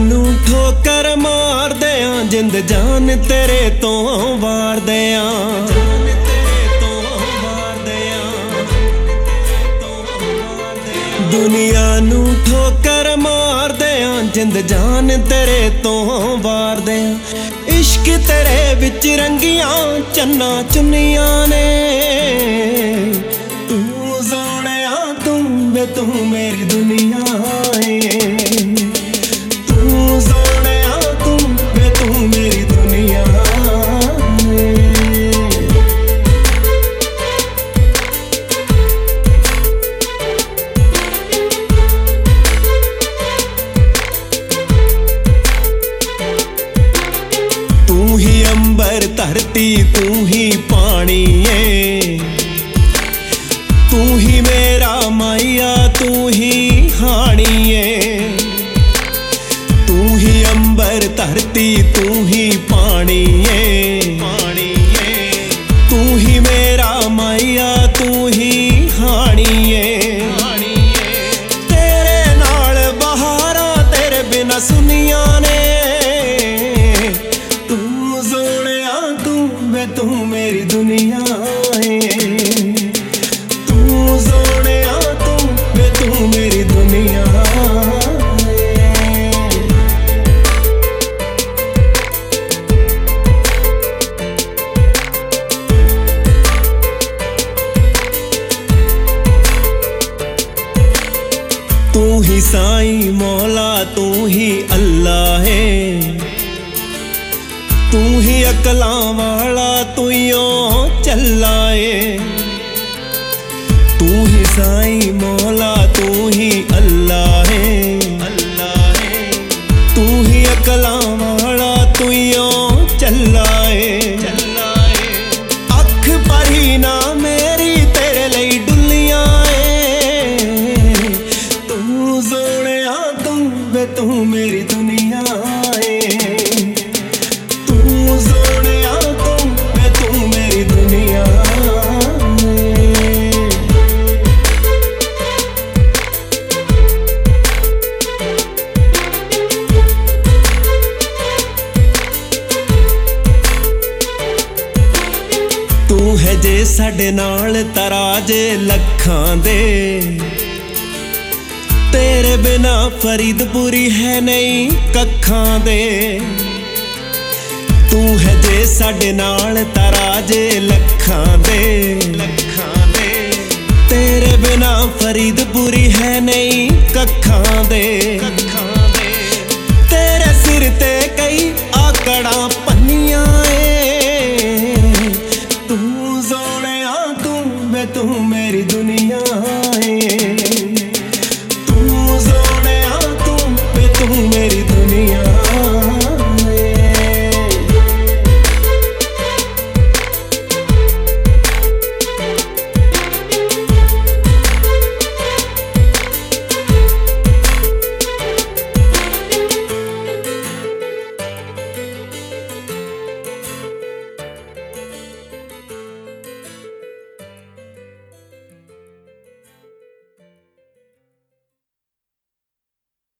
ਨੂੰ ਠੋਕਰ ਮਾਰਦੇ ਆਂ ਜਿੰਦ ਜਾਨ ਤੇਰੇ ਤੋਂ ਵਾਰਦੇ ਆਂ ਤੋਂ ਵਾਰਦੇ ਆਂ ਦੁਨੀਆ ਨੂੰ ਠੋਕਰ ਮਾਰਦੇ ਆ ਜਿੰਦ ਜਾਨ ਤੇਰੇ ਤੋਂ ਵਾਰਦੇ ਆਂ ਇਸ਼ਕ ਤੇਰੇ ਵਿੱਚ ਰੰਗੀਆਂ ਚੰਨਾ ਚੁੰਨੀਆਂ ਨੇ। ਤੂੰ ਸੋਹਣਿਆ ਤੂੰ ਵੇ ਤੂੰ ਮੇਰੀ ਦੁਨੀਆ। ਅੰਬਰ ਧਰਤੀ ਤੂੰ ਹੀ ਪਾਣੀ ਏ ਤੂੰ ਹੀ ਮੇਰਾ ਮਾਇਆ ਤੂੰ ਹੀ ਹਾਣੀ ਏ ਤੂੰ ਹੀ ਅੰਬਰ ਧਰਤੀ ਤੂੰ ਹੀ ਪਾਣੀ ਏ ਪਾਣੀ ਏ ਤੂੰ ਹੀ ਮੇਰਾ ਮਾਇਆ ਤੂੰ ਹੀ ਸਾਈਂ ਮੌਲਾ ਤੂੰ ਹੀ ਅੱਲਾ ਹੈ। ਤੂੰ ਹੀ ਅਕਲਾਂ ਵਾਲਾ ਤੂੰ ਓ ਚੱਲਾ ਏ। ਤੂੰ ਹੀ ਸਾਈ ਮੌਲਾ ਤੂੰ ਹੀ ਅੱਲਾ ਹੈ। ਅੱਲਾ ਹੈ ਤੂੰ ਹੀ ਅਕਲਾਂ ਵਾਲਾ ਤੂੰ ਓ ਚੱਲਾ ਤੂੰ ਸੋਹਣਿਆ ਤੂੰ ਤੂੰ ਮੇਰੀ ਦੁਨੀਆ ਤੂੰ ਹੈ ਜੇ ਸਾਡੇ ਨਾਲ ਤਰਾਜੇ ਲੱਖਾਂ ਦੇ। ਤੇਰੇ ਬਿਨਾ ਫਰੀਦਪੁਰੀ ਹੈ ਨਹੀਂ ਕੱਖਾਂ ਦੇ। ਤੂੰ ਹੈ ਜੇ ਸਾਡੇ ਨਾਲ ਤਰਾਜੇ ਲੱਖਾਂ ਦੇ ਲੱਖਾਂ ਦੇ। ਤੇਰੇ ਬਿਨਾ ਫਰੀਦਪੁਰੀ ਹੈ ਨਹੀਂ ਕੱਖਾਂ ਦੇ। ਕੱਖਾਂ ਦੇ ਤੇਰੇ ਸਿਰ ਤੇ ਕਈ ਆਕੜਾਂ ਪੰਨੀਆਂ ਏ। ਤੂੰ ਜ਼ੋਣਿਆ ਤੂੰ ਮੈਂ, ਤੂੰ ਮੇਰੀ ਦੁਨੀਆ।